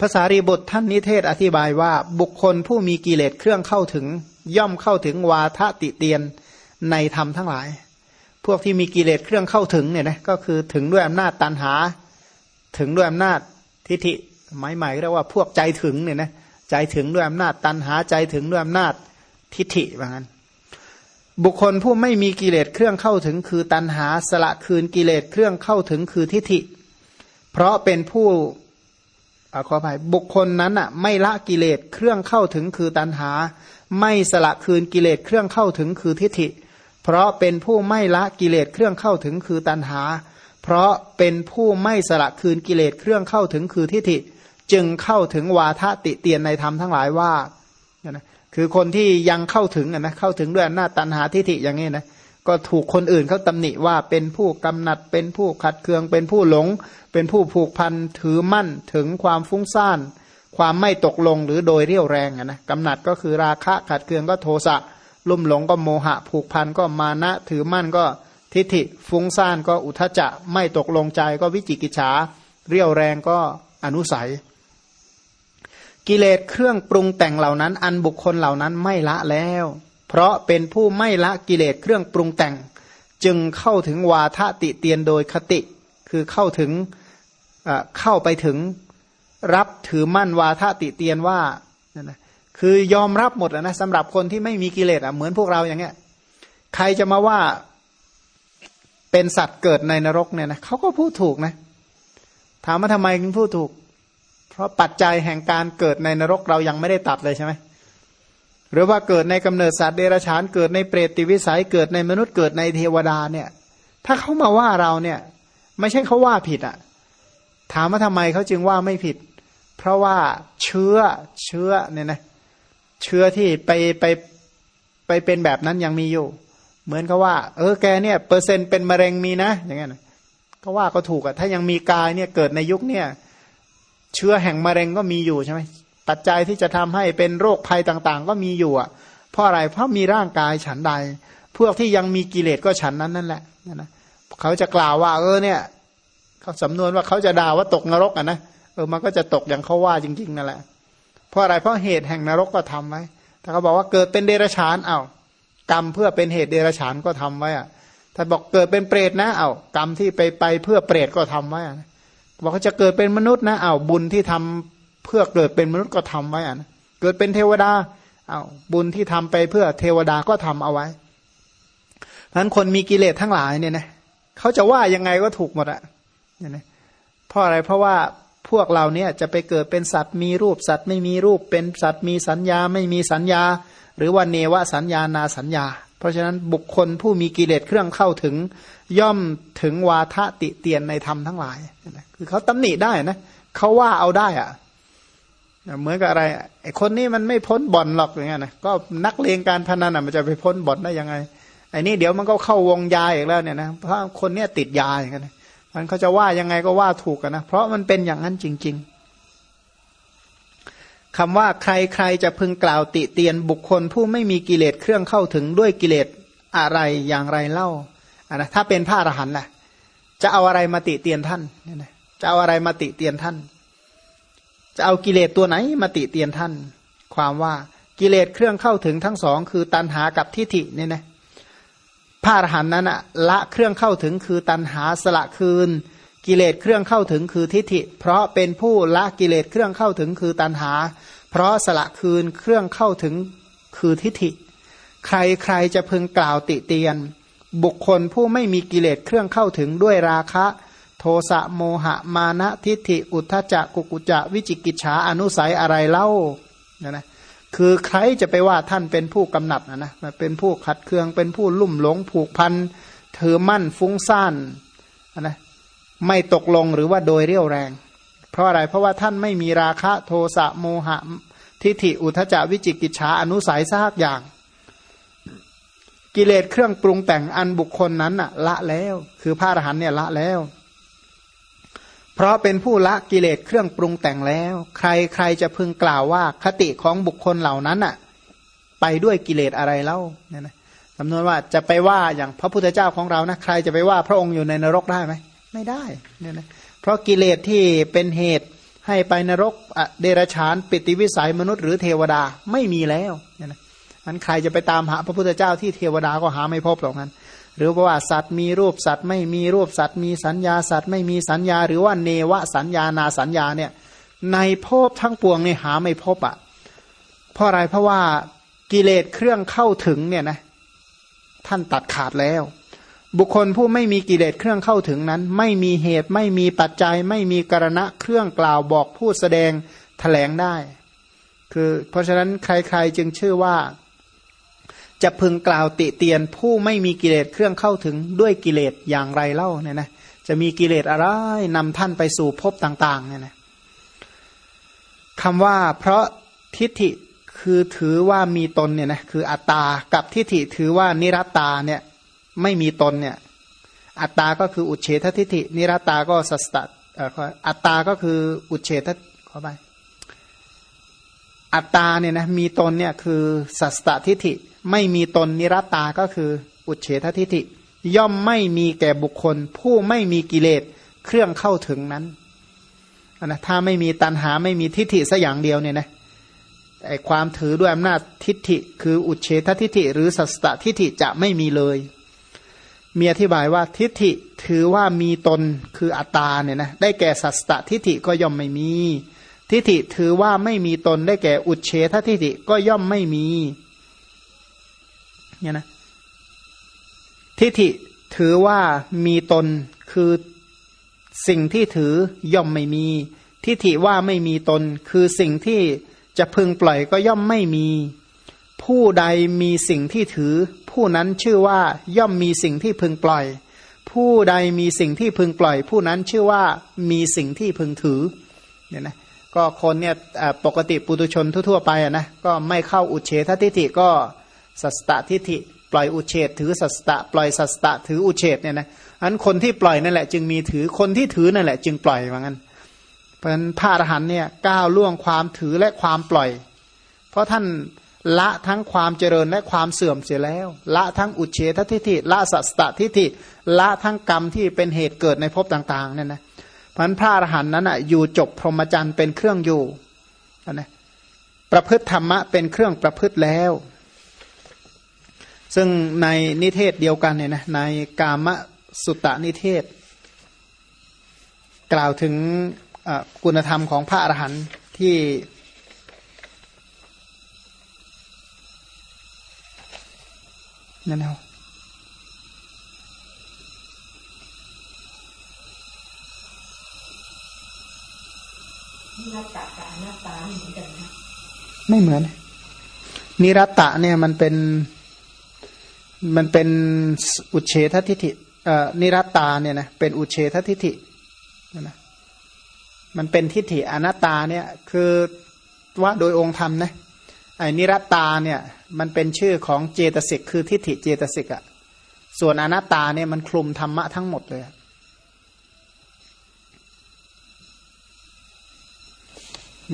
ภาษารีบุตรท่านนิเทศอธิบายว่า บุคคลผู้มีกิเลสเครื่องเข้าถึง ย่อมเข้าถึงวาทติเตียนในธรรมทั้งหลาย พวกที่มีกิเลสเครื่องเข้าถึงเนี่ยนะก็คือถึงด้วยอำนาจตันหา ถึงด้วยอำนาจทิฏฐิหมายหมายเรียกว่าพวกใจถึงเนี่ยนะใจถึงด้วยอำนาจตันหาใจถึงด้วยอำนาจทิฏฐิว่างั้น บุคคลผู้ไม่มีกิเลสเครื่องเข้าถึง คือตันหาสละคืนกิเลสเครื่องเข้าถึงคือทิฏฐิ เพราะเป็นผู้ อขออภัยบุคคลนั้นอะไม่ละกิเลสเครื่องเข้าถึงคือตันหา ไม่สละคืนกิเลสเครื่องเข้าถึงคือทิฏฐิ เพราะเป็นผู้ไม่ละกิเลสเครื่องเข้าถึงคือตันหา เพราะเป็นผู้ไม่สละคืนกิเลสเครื่องเข้าถึงคือทิฏฐิ จึงเข้าถึงวาทะติเตียนในธรรมทั้งหลายว่านะคือคนที่ยังเข้าถึงนะเข้าถึงด้วยอำนาจตันหาทิฏฐิอย่างนี้นะก็ถูกคนอื่นเขาตำหนิว่าเป็นผู้กำหนัดเป็นผู้ขัดเคืองเป็นผู้หลง เป็นผู้ผูกพันถือมั่นถึงความฟุ้งซ่าน ความไม่ตกลงหรือโดยเรี่ยวแรงนะกำหนัดก็คือราคะขัดเคืองก็โทสะลุ่มหลงก็โมหะ ผูกพันก็มานะ ถือมั่นก็ทิฏฐิฟุ้งซ่านก็อุทจจะ ไม่ตกลงใจก็วิจิกิจฉา เรี่ยวแรงก็อนุสัย กิเลสเครื่องปรุงแต่งเหล่านั้น อันบุคคลเหล่านั้นไม่ละแล้ว เพราะเป็นผู้ไม่ละกิเลสเครื่องปรุงแต่ง จึงเข้าถึงวาทติเตียนโดยคติ คือเข้าถึง เข้าไปถึงรับถือมั่นวาทติเตียนว่านะคือยอมรับหมดนะสำหรับคนที่ไม่มีกิเลสอะเหมือนพวกเราอย่างเงี้ย ใครจะมาว่าเป็นสัตว์เกิดในนรกเนี่ยนะเขาก็พูดถูกนะ ถามว่าทำไมถึงพูดถูก เพราะปัจจัยแห่งการเกิดในนรกเรายังไม่ได้ตัดเลยใช่ไหมหรือว่าเกิดในกำเนิดสัตว์เดรัจฉานเกิดในเปรตติวิสัยเกิดในมนุษย์เกิดในเทวดาเนี่ย ถ้าเขามาว่าเราเนี่ย ไม่ใช่เขาว่าผิดอะ่ะ ถามว่าทำไมเขาจึงว่าไม่ผิด เพราะว่าเชื้อเชื้อเนี่ยนะเชื้อที่ไปไปไปเป็นแบบนั้นยังมีอยู่ เหมือนกับว่า เออแกเนี่ยเปอร์เซ็นต์เป็นมะเร็งมีนะ อย่างเงี้ยก็ว่าก็ถูกอะถ้ายังมีกายเนี่ยเกิดในยุคเนี่ยเชื้อแห่งมะเร็งก็มีอยู่ใช่ไหมปัจจัยที่จะทำให้เป็นโรคภัยต่างๆ ก็มีอยู่อะ เพราะอะไรเพราะมีร่างกายฉันใด พวกที่ยังมีกิเลสก็ฉันนั้นนั่นแหละนะเขาจะกล่าวว่าเออเนี่ย เขาสำนวนว่าเขาจะด่าว่าตกนรกอะนะเออมันก็จะตกอย่างเขาว่าจริง ๆนั่นแหละ เพราะอะไรเพราะเหตุแห่งนรกก็ทำไว้ถ้าเขาบอกว่าเกิดเป็นเดรัจฉานเอา้ากรรมเพื่อเป็นเหตุเดรัจฉานก็ทำไว้อะถ้าบอกเกิดเป็นเปรตนะเอา้ากรรมที่ไปไปเพื่อเปรตก็ทำไว้อะบอกเขาจะเกิดเป็นมนุษย์นะเอา้าบุญที่ทำเพื่อเกิดเป็นมนุษย์ก็ทำไว้อะเกิดเป็นเทวดาเอา้าบุญที่ทำไปเพื่อเทวดาก็ทำเอาไว้เพราะนั้นคนมีกิเลสทั้งหลายเนี่ยนะเขาจะว่ายังไงก็ถูกหมดอะ เนี่ยนะเพราะอะไรเพราะว่าพวกเราเนี่ยจะไปเกิดเป็นสัตว์มีรูปสัตว์ไม่มีรูปเป็นสัตว์มีสัญญาไม่มีสัญญา หรือว่าเนวสัญญานาสัญญา เพราะฉะนั้นบุคคลผู้มีกิเลสเครื่องเข้าถึง ย่อมถึงวาทะติเตียนในธรรมทั้งหลายคือเขาตำหนิได้นะเขาว่าเอาได้อะเหมือนกับอะไรไอ้คนนี้มันไม่พ้นบ่อนหรอกอย่างเงี้ยนะก็นักเลงการพนันอะมันจะไปพ้นบ่อนได้ยังไงไอ้นี่เดี๋ยวมันก็เข้าวงยาอีกแล้วเนี่ยนะเพราะคนเนี้ยติดยาอย่างเงี้ย มันเขาจะว่ายังไงก็ว่าถูกกันนะ เพราะมันเป็นอย่างนั้นจริง ๆคำว่าใครใครจะพึงกล่าวติเตียนบุคคลผู้ไม่มีกิเลสเครื่องเข้าถึงด้วยกิเลสอะไรอย่างไรเล่าอะนะถ้าเป็นพระอรหันต์ล่ะ จะเอาอะไรมาติเตียนท่านเนี่ยนะจะเอาอะไรมาติเตียนท่าน จะเอากิเลสตัวไหนมาติเตียนท่าน ความว่ากิเลสเครื่องเข้าถึงทั้งสอง คือตันหากับทิฏฐิเนี่ยนะ พระอรหันต์นั้นอะละเครื่องเข้าถึงคือตันหาสละคืน กิเลสเครื่องเข้าถึงคือทิฏฐิ เพราะเป็นผู้ละกิเลสเครื่องเข้าถึงคือตันหา เพราะสละคืนเครื่องเข้าถึงคือทิฏฐิ ใครใครจะพึงกล่าวติเตียน บุคคลผู้ไม่มีกิเลสเครื่องเข้าถึงด้วยราคะ โทสะโมหะมานะทิฏฐิ อุทธจักกุกุจะวิจิกิจฉาอนุสัยอะไรเล่านะนะ คือใครจะไปว่าท่านเป็นผู้กำหนัดนะนะเป็นผู้ขัดเคืองเป็นผู้ลุ่มหลงผูกพันถือมั่นฟุ้งซ่านนะไม่ตกลงหรือว่าโดยเรี่ยวแรง เพราะอะไรเพราะว่าท่านไม่มีราคะโทสะโมหะ ทิฏฐิอุทจาวิจิกิจฉาอนุสัยซากอย่าง กิเลสเครื่องปรุงแต่งอันบุคคลนั้นอะละแล้ว คือพระอรหันเนี่ยละแล้ว เพราะเป็นผู้ละกิเลสเครื่องปรุงแต่งแล้ว ใครใครจะพึงกล่าวว่าคติของบุคคลเหล่านั้นอะไปด้วยกิเลสอะไรเล่าเนี่ยนะจำนวนว่าจะไปว่าอย่างพระพุทธเจ้าของเรานะใครจะไปว่าพระองค์อยู่ในนรกได้ไหมไม่ได้เนี่ยนะเพราะกิเลสที่เป็นเหตุให้ไปนรกเดรฉานปิติวิสัยมนุษย์หรือเทวดาไม่มีแล้วเนี่ยนะมันใครจะไปตามหาพระพุทธเจ้าที่เทวดาก็หาไม่พบหรอกนั้น หรือว่าสัตว์มีรูปสัตว์ไม่มีรูปสัตว์มีสัญญาสัตว์ไม่มีสัญญา หรือว่าเนวสัญญานาสัญญาเนี่ยในภพทั้งปวงเนี่ยหาไม่พบอะ่ะเพราะอะไรเพราะว่ากิเลสเครื่องเข้าถึงเนี่ยนะท่านตัดขาดแล้ว บุคคลผู้ไม่มีกิเลสเครื่องเข้าถึงนั้น ไม่มีเหตุไม่มีปัจจัย ไม่มีกรณะเครื่องกล่าวบอกพูดแสดงแถลงได้ คือเพราะฉะนั้นใครๆจึงชื่อว่า จะพึงกล่าวติเตียนผู้ไม่มีกิเลสเครื่องเข้าถึงด้วยกิเลสอย่างไรเล่าเนี่ยนะจะมีกิเลสอะไรนำท่านไปสู่ภพต่างๆเนี่ยนะคำว่าเพราะทิฏฐิคือถือว่ามีตนเนี่ยนะคืออัตตากับทิฏฐิถือว่านิรัตตาเนี่ยไม่มีตนเนี่ยอัตตาก็คืออุเฉททิฏฐิ นิรัตตาก็สัสตอัตตาก็คืออุเฉทขอไปอัตตาเนี่ยนะมีตนเนี่ยคือสัสตทิฏฐิ ไม่มีตนนิรัตตาก็คือ อุเฉททิฏฐิ ย่อมไม่มีแก่บุคคล ผู้ไม่มีกิเลสเครื่องเข้าถึงนั้นนะถ้าไม่มีตัณหาไม่มีทิฏฐิสัอย่างเดียวเนี่ยนะไอความถือด้วยอำนาจทิฏฐิ คืออุเฉททิฏฐิ หรือสัสตทิฏฐิจะไม่มีเลย มีอธิบายว่าทิฏฐิถือว่ามีตนคืออัตตาเนี่ยนะได้แก่สัสตทิฏฐิก็ย่อมไม่มี ทิฏฐิถือว่าไม่มีตนได้แก่อุเฉททิฏฐิก็ย่อมไม่มี เนี่ยนะทิฏฐิถือว่ามีตนคือสิ่งที่ถือย่อมไม่มี ทิฏฐิว่าไม่มีตน คือสิ่งที่จะพึงปล่อยก็ย่อมไม่มี ผู้ใดมีสิ่งที่ถือ ผู้นั้นชื่อว่าย่อมมีสิ่งที่พึงปล่อย ผู้ใดมีสิ่งที่พึงปล่อย ผู้นั้นชื่อว่ามีสิ่งที่พึงถือเนี่ยนะก็คนเนี่ยปกติปุตุชนทั่วๆไปนะก็ไม่เข้าอุเฉททิฏฐิก็ สัสตทิฏฐิปล่อยอุเฉตถือสัสตะปล่อยสัสตะถืออุเฉตเนี่ยนะอันคนที่ปล่อยนั่นแหละ จึงมีถือคนที่ถือนั่นแหละ จึงปล่อยว่างั้น เพราะฉะนั้นพระอรหันเนี่ยก้าวล่วงความถือและความปล่อย เพราะท่านละทั้งความเจริญและความเสื่อมเสียแล้ว ละทั้งอุเฉททิฏฐิละสัสตทิฏฐิละทั้งกรรมที่เป็นเหตุเกิดในภพต่างๆเนี่ยนะเพราะฉะนั้นพระอรหันต์นั้นอะอยู่จบพรหมจรรย์เป็นเครื่องอยู่นะประพฤติธรรมะเป็นเครื่องประพฤติแล้ว ซึ่งในนิเทศเดียวกันเนี่ยนะในกามสุตตนิเทศ กล่าวถึงคุณธรรมของพระอรหันต์ที่นั่นเองนิรัตตะกับอนัตาไม่เหมือนกันนะไม่เหมือน นิรัตตะเนี่ยมันเป็น มันเป็นอุเฉททิฏฐินิรัตตาเนี่ยนะเป็นอุเฉททิฏฐินะมันเป็นทิฏฐิอนัตตาเนี่ยคือว่าโดยองค์ธรรมนะไอ้นิรัตตาเนี่ยมันเป็นชื่อของเจตสิกคือทิฏฐิเจตสิกอะส่วนอนัตตาเนี่ยมันคลุมธรรมะทั้งหมดเลย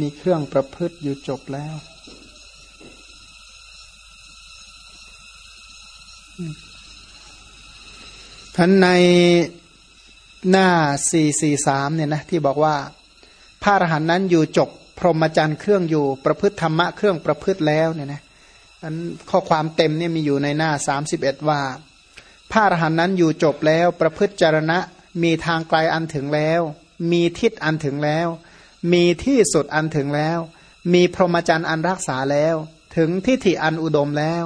มีเครื่องประพฤติอยู่จบแล้ว ท่านในหน้าสี่สี่สามเนี่ยนะที่บอกว่า พระอรหันต์นั้นอยู่จบพรหมจรรย์เครื่องอยู่ประพฤติธรรมะเครื่องประพฤติแล้วเนี่ยนะอันข้อความเต็มเนี่ยมีอยู่ในหน้าสามสิบเอ็ดว่า พระอรหันต์นั้นอยู่จบแล้วประพฤติจารณะมีทางไกลอันถึงแล้ว มีทิศอันถึงแล้ว มีที่สุดอันถึงแล้ว มีพรหมจรรย์อันรักษาแล้ว ถึงทิฏฐิอันอุดมแล้ว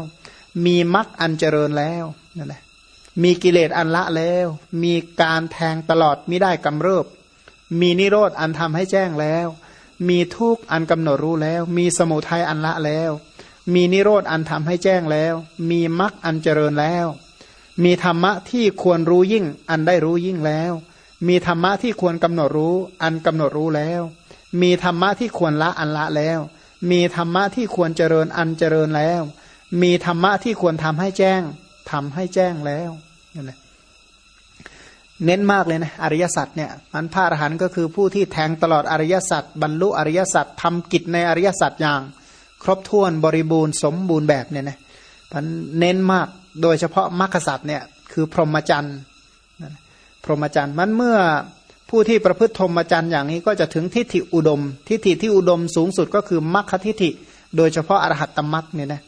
มีมรรคอันเจริญแล้วนั่นแหละมีกิเลสอันละแล้ว มีการแทงตลอดมิได้กำเริบ มีนิโรธอันทำให้แจ้งแล้ว มีทุกข์อันกำหนดรู้แล้ว มีสมุทัยอันละแล้ว มีนิโรธอันทำให้แจ้งแล้ว มีมรรคอันเจริญแล้ว มีธรรมะที่ควรรู้ยิ่ง อันได้รู้ยิ่งแล้ว มีธรรมะที่ควรกำหนดรู้ อันกำหนดรู้แล้ว มีธรรมะที่ควรละอันละแล้ว มีธรรมะที่ควรเจริญอันเจริญแล้ว มีธรรมะที่ควรทำให้แจ้งทำให้แจ้งแล้วนั่นแหละเน้นมากเลยนะอริยสัจเนี่ยมันพระอรหันต์ก็คือผู้ที่แทงตลอดอริยสัจบรรลุอริยสัจทำกิจในอริยสัจอย่าง ครบถ้วนบริบูรณ์สมบูรณ์แบบเนี่ยนะมันเน้นมากโดยเฉพาะมรรคสัจเนี่ยคือพรหมจรรย์พรหมจรรย์มันเมื่อผู้ที่ประพฤติธรรมจรรย์อย่างนี้ก็จะถึงทิฏฐิอุดม ทิฏฐิที่อุดมสูงสุดก็คือมรรคทิฏฐิ โดยเฉพาะอรหัตตมรรคเนี่ยนะ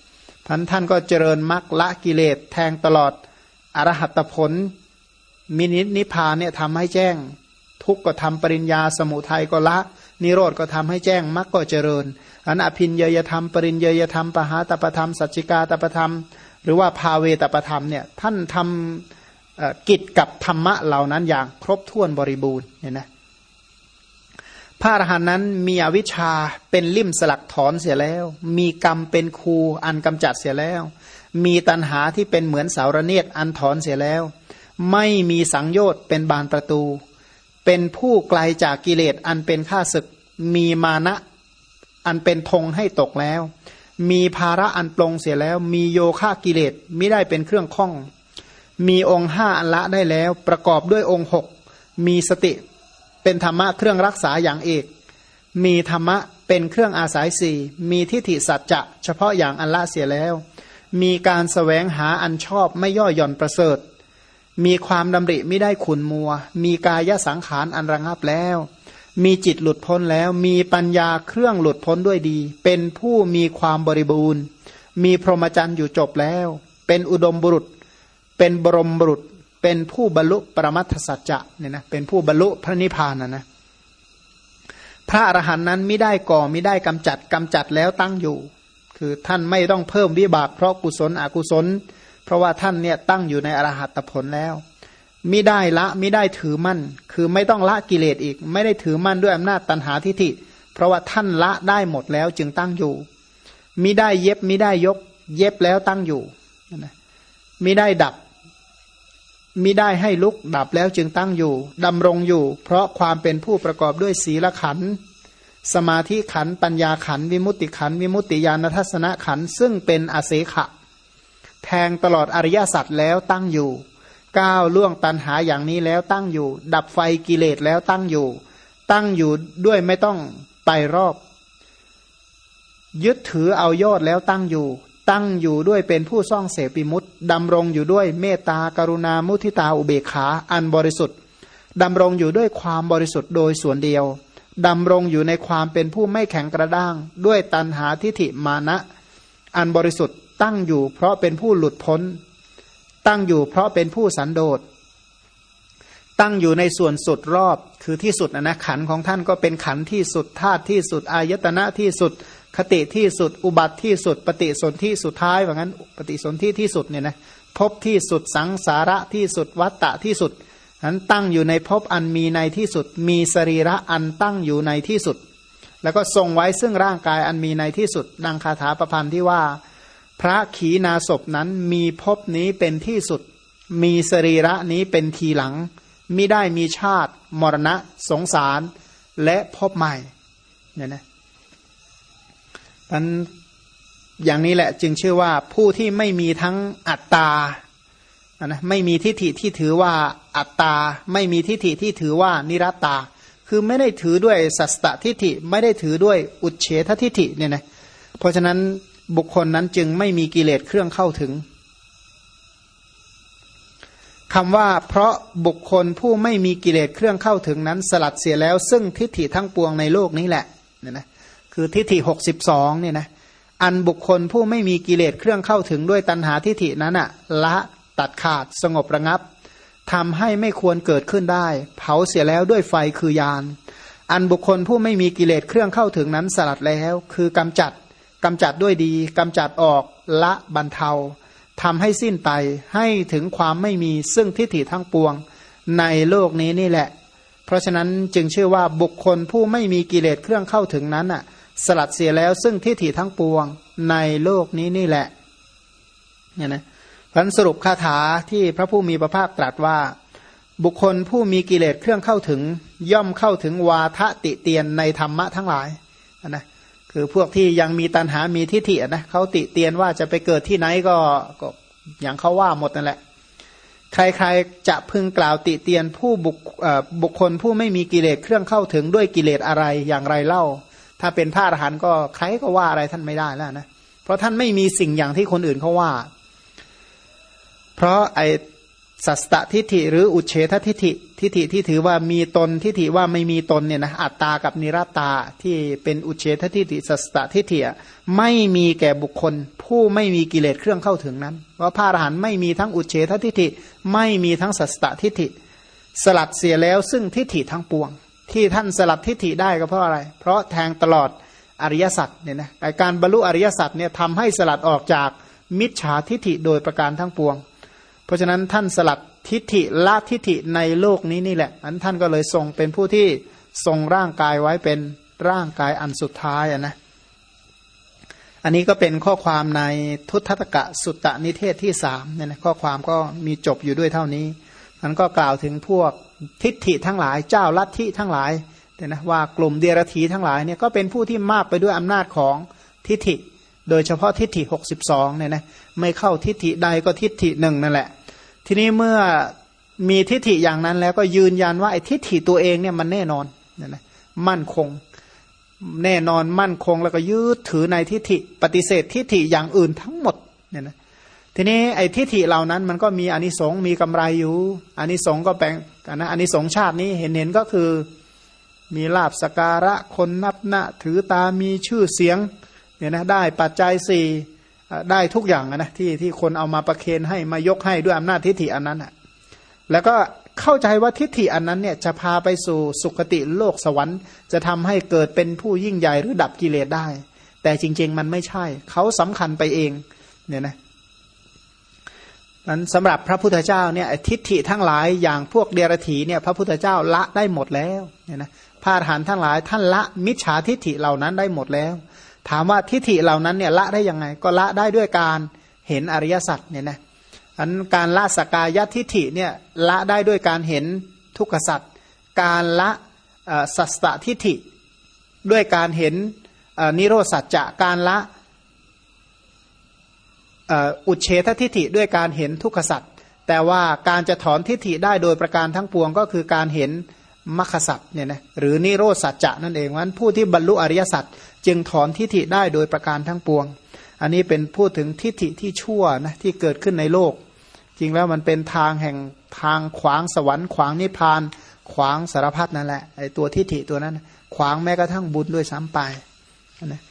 ท่านท่านก็เจริญมรรคละกิเลสแทงตลอดอรหัตผล มินินิพานเนี่ยทำให้แจ้ง ทุกข์ก็ทำปริญญาสมุทัยก็ละ นิโรธก็ทำให้แจ้งมรรคก็เจริญอันอภินเยยธรรม ปริญเยยธรรมปหาตปธรรม สัจจิกาตปธรรม หรือว่าภาเวตปธรรมเนี่ยท่านทำกิจกับธรรมะเหล่านั้นอย่างครบถ้วนบริบูรณ์เนี่ยนะ ระอรหันต์นั้นมีอวิชชาเป็นลิ่มสลักถอนเสียแล้ว มีกรรมเป็นครูอันกำจัดเสียแล้ว มีตัณหาที่เป็นเหมือนเสาระเนตรอันถอนเสียแล้ว ไม่มีสังโยชน์เป็นบานประตู เป็นผู้ไกลาจากกิเลสอันเป็นข้าศึก มีมานะอันเป็นธงให้ตกแล้ว มีภาระอันปลงเสียแล้ว มีโยคะกิเลสไม่ได้เป็นเครื่องข้อง มีองค์ห้าอันละได้แล้ว ประกอบด้วยองค์หกมีสติ เป็นธรรมะเครื่องรักษาอย่างเอก มีธรรมะเป็นเครื่องอาศัยสี่มีทิฏฐิสัจจะ เฉพาะอย่างอันละเสียแล้ว มีการสแสวงหาอันชอบไม่ย่อหย่อนประเสริฐ มีความดำริไม่ได้ขุนมัว มีกายสังขารอันระงับแล้ว มีจิตหลุดพ้นแล้ว มีปัญญาเครื่องหลุดพ้นด้วยดี เป็นผู้มีความบริบูรณ์ มีพรหมจรรย์อยู่จบแล้ว เป็นอุดมบุรุษ เป็นบรมบุรุษ เป็นผู้บรรลุปรมัตถสัจจะเนี่ยนะเป็นผู้บรรลุพระนิพพานนะนะพระอรหันต์นั้นไม่ได้ก่อไม่ได้กำจัดกำจัดแล้วตั้งอยู่ คือท่านไม่ต้องเพิ่มวิบากเพราะกุศลอกุศล เพราะว่าท่านเนี่ยตั้งอยู่ในอรหัตผลแล้วมิได้ละมิได้ถือมั่น คือไม่ต้องละกิเลสอีก ไม่ได้ถือมั่นด้วยอำนาจตันหาทิฏฐิ เพราะว่าท่านละได้หมดแล้วจึงตั้งอยู่มิได้เย็บมิได้ยก เย็บแล้วตั้งอยู่นะมิได้ดับ มิได้ให้ลุกดับแล้วจึงตั้งอยู่ ดำรงอยู่ เพราะความเป็นผู้ประกอบด้วยศีลขัน สมาธิขัน ปัญญาขัน วิมุตติขัน วิมุตติญาณทัศนขัน ซึ่งเป็นอเสขะ แทงตลอดอริยสัจแล้วตั้งอยู่ ก้าวล่วงตันหาอย่างนี้แล้วตั้งอยู่ ดับไฟกิเลสแล้วตั้งอยู่ ตั้งอยู่ด้วยไม่ต้องไปรอบ ยึดถือเอายอดแล้วตั้งอยู่ ตั้งอยู่ด้วยเป็นผู้ซ่องเสปิมุตดำรงอยู่ด้วยเมตตากรุณามุทิตาอุเบกขาอันบริสุทธิ์ดำรงอยู่ด้วยความบริสุทธิ์โดยส่วนเดียวดำรงอยู่ในความเป็นผู้ไม่แข็งกระด้าง ด้วยตันหาทิฐิมานะ อันบริสุทธิ์ตั้งอยู่เพราะเป็นผู้หลุดพ้น ตั้งอยู่เพราะเป็นผู้สันโดษ ตั้งอยู่ในส่วนสุดรอบคือที่สุดนะขันของท่านก็เป็นขันที่สุดธาตุที่สุดอายตนะที่สุด คติที่สุด อุบัติที่สุด ปฏิสนธิสุดท้ายว่างั้น ปฏิสนธิที่สุดเนี่ยนะพบที่สุดสังสาระที่สุดวัตตะที่สุดนั้นตั้งอยู่ในภพอันมีในที่สุด มีสรีระอันตั้งอยู่ในที่สุด แล้วก็ทรงไว้ซึ่งร่างกายอันมีในที่สุด ดังคาถาประพันธ์ที่ว่า พระขีณาศพนั้นมีภพนี้เป็นที่สุด มีสรีระนี้เป็นทีหลังมิได้มีชาติ มรณะ สงสาร และพบใหม่เนี่ยนะ พันอย่างนี้แหละจึงชื่อว่าผู้ที่ไม่มีทั้งอัตตานะไม่มีทิฏฐิที่ถือว่าอัตตา ไม่มีทิฏฐิที่ถือว่านิรัตตา คือไม่ได้ถือด้วยสัสตทิฏฐิไม่ได้ถือด้วยอุเฉททิฏฐิเนี่ยนะเพราะฉะนั้นบุคคลนั้นจึงไม่มีกิเลสเครื่องเข้าถึงคำว่าเพราะบุคคลผู้ไม่มีกิเลสเครื่องเข้าถึงนั้น สลัดเสียแล้ว ซึ่งทิฏฐิทั้งปวงในโลกนี้แหละเนี่ยนะ คือทิฏฐิหกสิบสองเนี่ยนะอันบุคคลผู้ไม่มีกิเลสเครื่องเข้าถึงด้วยตัณหาทิฏฐินั้นอะละตัดขาดสงบระงับทำให้ไม่ควรเกิดขึ้นได้ เผาเสียแล้วด้วยไฟคือยาน อันบุคคลผู้ไม่มีกิเลสเครื่องเข้าถึงนั้นสลัดแล้ว คือกำจัดกำจัดด้วยดีกำจัดออกละบรรเทาทำให้สิ้นไปให้ถึงความไม่มีซึ่งทิฏฐิทั้งปวง ในโลกนี้นี่แหละ เพราะฉะนั้นจึงเชื่อว่าบุคคลผู้ไม่มีกิเลสเครื่องเข้าถึงนั้นอะ สลัดเสียแล้วซึ่งทิฏฐิทั้งปวงในโลกนี้นี่แหละเนี่ยนะพันสรุปคาถาที่พระผู้มีพระภาคตรัสว่า บุคคลผู้มีกิเลสเครื่องเข้าถึง ย่อมเข้าถึงวาทะติเตียนในธรรมะทั้งหลายนะคือพวกที่ยังมีตัณหามีทิฏฐินะเขาติเตียนว่าจะไปเกิดที่ไหนก็ก็อย่างเขาว่าหมดนั่นแหละ ใครๆจะพึงกล่าวติเตียนผู้บุคบุคคลผู้ไม่มีกิเลสเครื่องเข้าถึงด้วยกิเลสอะไรอย่างไรเล่า ถ้าเป็นพระอรหันต์ก็ใครก็ว่าอะไรท่านไม่ได้แล้วนะ เพราะท่านไม่มีสิ่งอย่างที่คนอื่นเขาว่า เพราะไอสัสตทิฏฐิหรืออุเฉททิฏฐิทิฏฐิที่ถือว่ามีตนทิฏฐิว่าไม่มีตนเนี่ยนะอัตตากับนิรัตตาที่เป็นอุเฉททิฏฐิสัสตทิฏฐิไม่มีแก่บุคคล ผู้ไม่มีกิเลสเครื่องเข้าถึงนั้นเพราะพระอรหันต์ไม่มีทั้งอุเฉททิฏฐิไม่มีทั้งสัสตทิฏฐิสลัดเสียแล้วซึ่งทิฏฐิทั้งปวง ที่ท่านสลัดทิฏฐิได้ก็เพราะอะไร เพราะแทงตลอดอริยสัจเนี่ยนะการบรรลุอริยสัจเนี่ยทำให้สลัดออกจากมิจฉาทิฏฐิโดยประการทั้งปวง เพราะฉะนั้นท่านสลัดทิฏฐิละทิฏฐิในโลกนี้นี่แหละอันท่านก็เลยทรงเป็นผู้ที่ทรงร่างกายไว้เป็นร่างกายอันสุดท้ายนะอันนี้ก็เป็นข้อความในทุตตกะสุตตนิเทศที่สามเนี่ยนะข้อความก็มีจบอยู่ด้วยเท่านี้มันก็กล่าวถึงพวก ทิฏฐิทั้งหลาย เจ้าลัทธิทั้งหลายเนี่ยนะว่ากลุ่มเดียรถีทั้งหลายเนี่ยก็เป็นผู้ที่มากไปด้วยอำนาจของทิฏฐิ โดยเฉพาะทิฏฐิหกสิบสองเนี่ยนะไม่เข้าทิฏฐิใดก็ทิฏฐิหนึ่งนั่นแหละ ทีนี้เมื่อมีทิฏฐิอย่างนั้นแล้วก็ยืนยันว่าไอ้ทิฏฐิตัวเองเนี่ยมันแน่นอนเนี่ยนะมั่นคงแน่นอนมั่นคงแล้วก็ยืดถือในทิฏฐิ ปฏิเสธทิฏฐิอย่างอื่นทั้งหมดเนี่ยนะ ทีนี้ไอ้ทิฏฐิเหล่านั้นมันก็มีอนิสงส์มีกำไรอยู่อนิสงส์ก็แปลงกันนะอนิสงส์ชาตินี้เห็นเห็นก็คือมีลาบสการะคนนับหน้าถือตามีชื่อเสียงเนี่ยนะได้ปัจจัยสี่ได้ทุกอย่างนะที่ที่คนเอามาประเคนให้มายกให้ด้วยอำนาจทิฏฐิอันนั้นอะแล้วก็เข้าใจว่าทิฏฐิอันนั้นเนี่ยจะพาไปสู่สุคติโลกสวรรค์ จะทำให้เกิดเป็นผู้ยิ่งใหญ่หรือดับกิเลสได้ แต่จริง ๆ มันไม่ใช่ เขาสำคัญไปเองเนี่ยนะ นั้นสำหรับพระพุทธเจ้าเนี่ยทิฏฐิทั้งหลายอย่างพวกเดรถีเนี่ยพระพุทธเจ้าละได้หมดแล้วเนี่ยนะพระอรหันต์ทั้งหลายท่านละมิจฉาทิฏฐิเหล่านั้นได้หมดแล้ว ถามว่าทิฏฐิเหล่านั้นเนี่ยละได้ยังไง ก็ละได้ด้วยการเห็นอริยสัจเนี่ยนะอันการละสกายทิฏฐิเนี่ยละได้ด้วยการเห็นทุกขสัจการละสัสตทิฏฐิด้วยการเห็นนิโรสัจจะการละ อุเฉททิฏฐิด้วยการเห็นทุกขสัจแต่ว่าการจะถอนทิฏฐิได้โดยประการทั้งปวงก็คือการเห็นมรรคสัจเนี่ยนะหรือนิโรสัจจะนั่นเองวันผู้ที่บรรลุอริยสัจจึงถอนทิฏฐิได้โดยประการทั้งปวง อันนี้เป็นพูดถึงทิฏฐิที่ชั่วนะที่เกิดขึ้นในโลก จริงแล้วมันเป็นทางแห่งทางขวางสวรรค์ขวางนิพพาน ขวางสารพัดนั่นแหละไอตัวทิฏฐิตัวนั้น ขวางแม้กระทั่งบุญด้วยซ้ำไปนะ